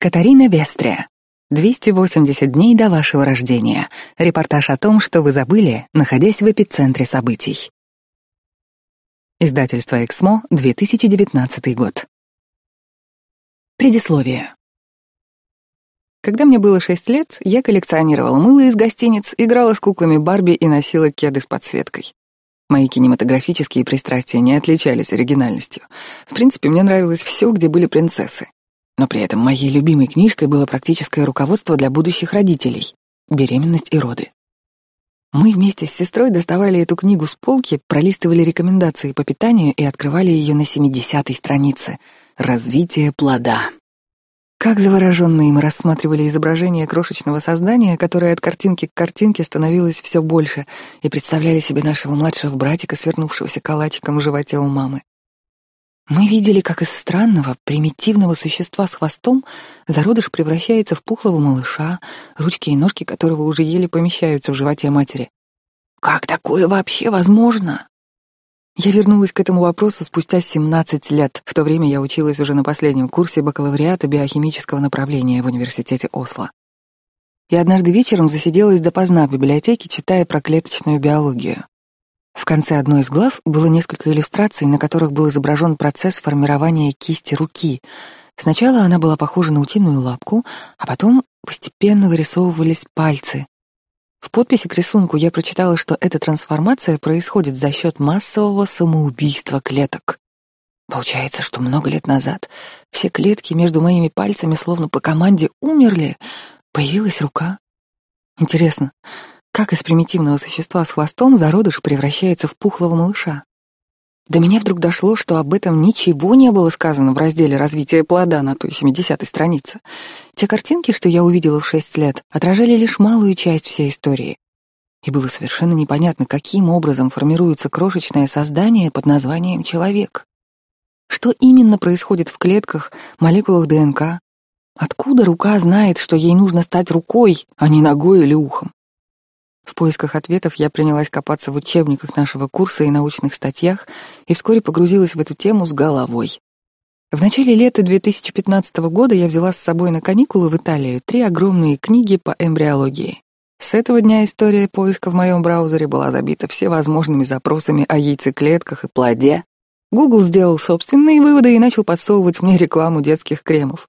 Катарина Вестрия. 280 дней до вашего рождения. Репортаж о том, что вы забыли, находясь в эпицентре событий. Издательство «Эксмо», 2019 год. Предисловие. Когда мне было 6 лет, я коллекционировала мыло из гостиниц, играла с куклами Барби и носила кеды с подсветкой. Мои кинематографические пристрастия не отличались оригинальностью. В принципе, мне нравилось все, где были принцессы. Но при этом моей любимой книжкой было практическое руководство для будущих родителей «Беременность и роды». Мы вместе с сестрой доставали эту книгу с полки, пролистывали рекомендации по питанию и открывали ее на 70-й странице «Развитие плода». Как завороженные мы рассматривали изображение крошечного создания, которое от картинки к картинке становилось все больше, и представляли себе нашего младшего братика, свернувшегося калачиком в животе у мамы. Мы видели, как из странного, примитивного существа с хвостом зародыш превращается в пухлого малыша, ручки и ножки которого уже еле помещаются в животе матери. Как такое вообще возможно? Я вернулась к этому вопросу спустя 17 лет. В то время я училась уже на последнем курсе бакалавриата биохимического направления в университете Осло. И однажды вечером засиделась допоздна в библиотеке, читая про клеточную биологию. В конце одной из глав было несколько иллюстраций, на которых был изображен процесс формирования кисти руки. Сначала она была похожа на утиную лапку, а потом постепенно вырисовывались пальцы. В подписи к рисунку я прочитала, что эта трансформация происходит за счет массового самоубийства клеток. Получается, что много лет назад все клетки между моими пальцами словно по команде умерли, появилась рука. Интересно, как из примитивного существа с хвостом зародыш превращается в пухлого малыша? До меня вдруг дошло, что об этом ничего не было сказано в разделе «Развитие плода» на той 70-й странице. Те картинки, что я увидела в шесть лет, отражали лишь малую часть всей истории. И было совершенно непонятно, каким образом формируется крошечное создание под названием человек. Что именно происходит в клетках, молекулах ДНК? Откуда рука знает, что ей нужно стать рукой, а не ногой или ухом? В поисках ответов я принялась копаться в учебниках нашего курса и научных статьях и вскоре погрузилась в эту тему с головой. В начале лета 2015 года я взяла с собой на каникулы в Италию три огромные книги по эмбриологии. С этого дня история поиска в моем браузере была забита всевозможными запросами о яйцеклетках и плоде. Google сделал собственные выводы и начал подсовывать мне рекламу детских кремов.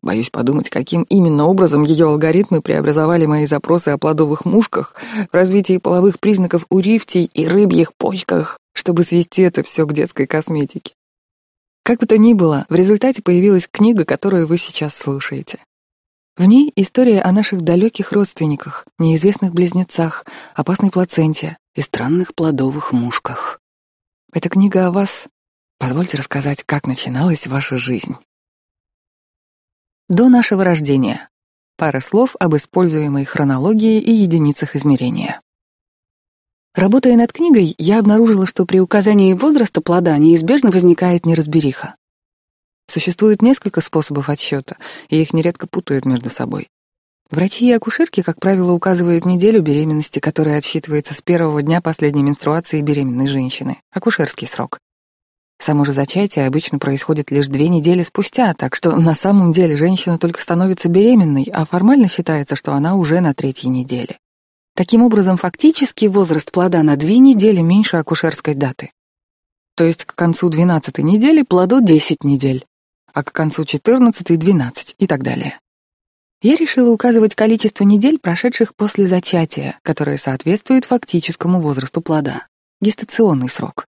Боюсь подумать, каким именно образом ее алгоритмы преобразовали мои запросы о плодовых мушках, развитии половых признаков у рифтей и рыбьих почках, чтобы свести это все к детской косметике. Как бы то ни было, в результате появилась книга, которую вы сейчас слушаете. В ней история о наших далеких родственниках, неизвестных близнецах, опасной плаценте и странных плодовых мушках. Эта книга о вас. Позвольте рассказать, как начиналась ваша жизнь. До нашего рождения. Пара слов об используемой хронологии и единицах измерения. Работая над книгой, я обнаружила, что при указании возраста плода неизбежно возникает неразбериха. Существует несколько способов отсчета, и их нередко путают между собой. Врачи и акушерки, как правило, указывают неделю беременности, которая отсчитывается с первого дня последней менструации беременной женщины, акушерский срок. Само же зачатие обычно происходит лишь две недели спустя, так что на самом деле женщина только становится беременной, а формально считается, что она уже на третьей неделе. Таким образом, фактически возраст плода на две недели меньше акушерской даты. То есть к концу 12 недели плоду 10 недель, а к концу 14 — 12 и так далее. Я решила указывать количество недель, прошедших после зачатия, которое соответствует фактическому возрасту плода, гестационный срок.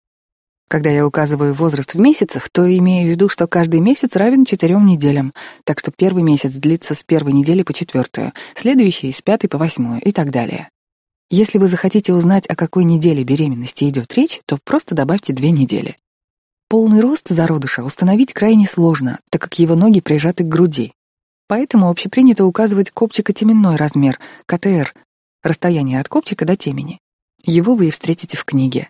Когда я указываю возраст в месяцах, то имею в виду, что каждый месяц равен четырем неделям, так что первый месяц длится с первой недели по четвертую, следующий — с пятой по восьмую и так далее. Если вы захотите узнать, о какой неделе беременности идет речь, то просто добавьте две недели. Полный рост зародыша установить крайне сложно, так как его ноги прижаты к груди. Поэтому общепринято указывать копчико-теменной размер, КТР, расстояние от копчика до темени. Его вы и встретите в книге.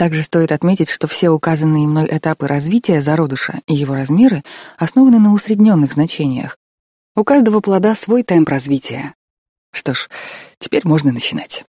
Также стоит отметить, что все указанные мной этапы развития зародыша и его размеры основаны на усредненных значениях. У каждого плода свой темп развития. Что ж, теперь можно начинать.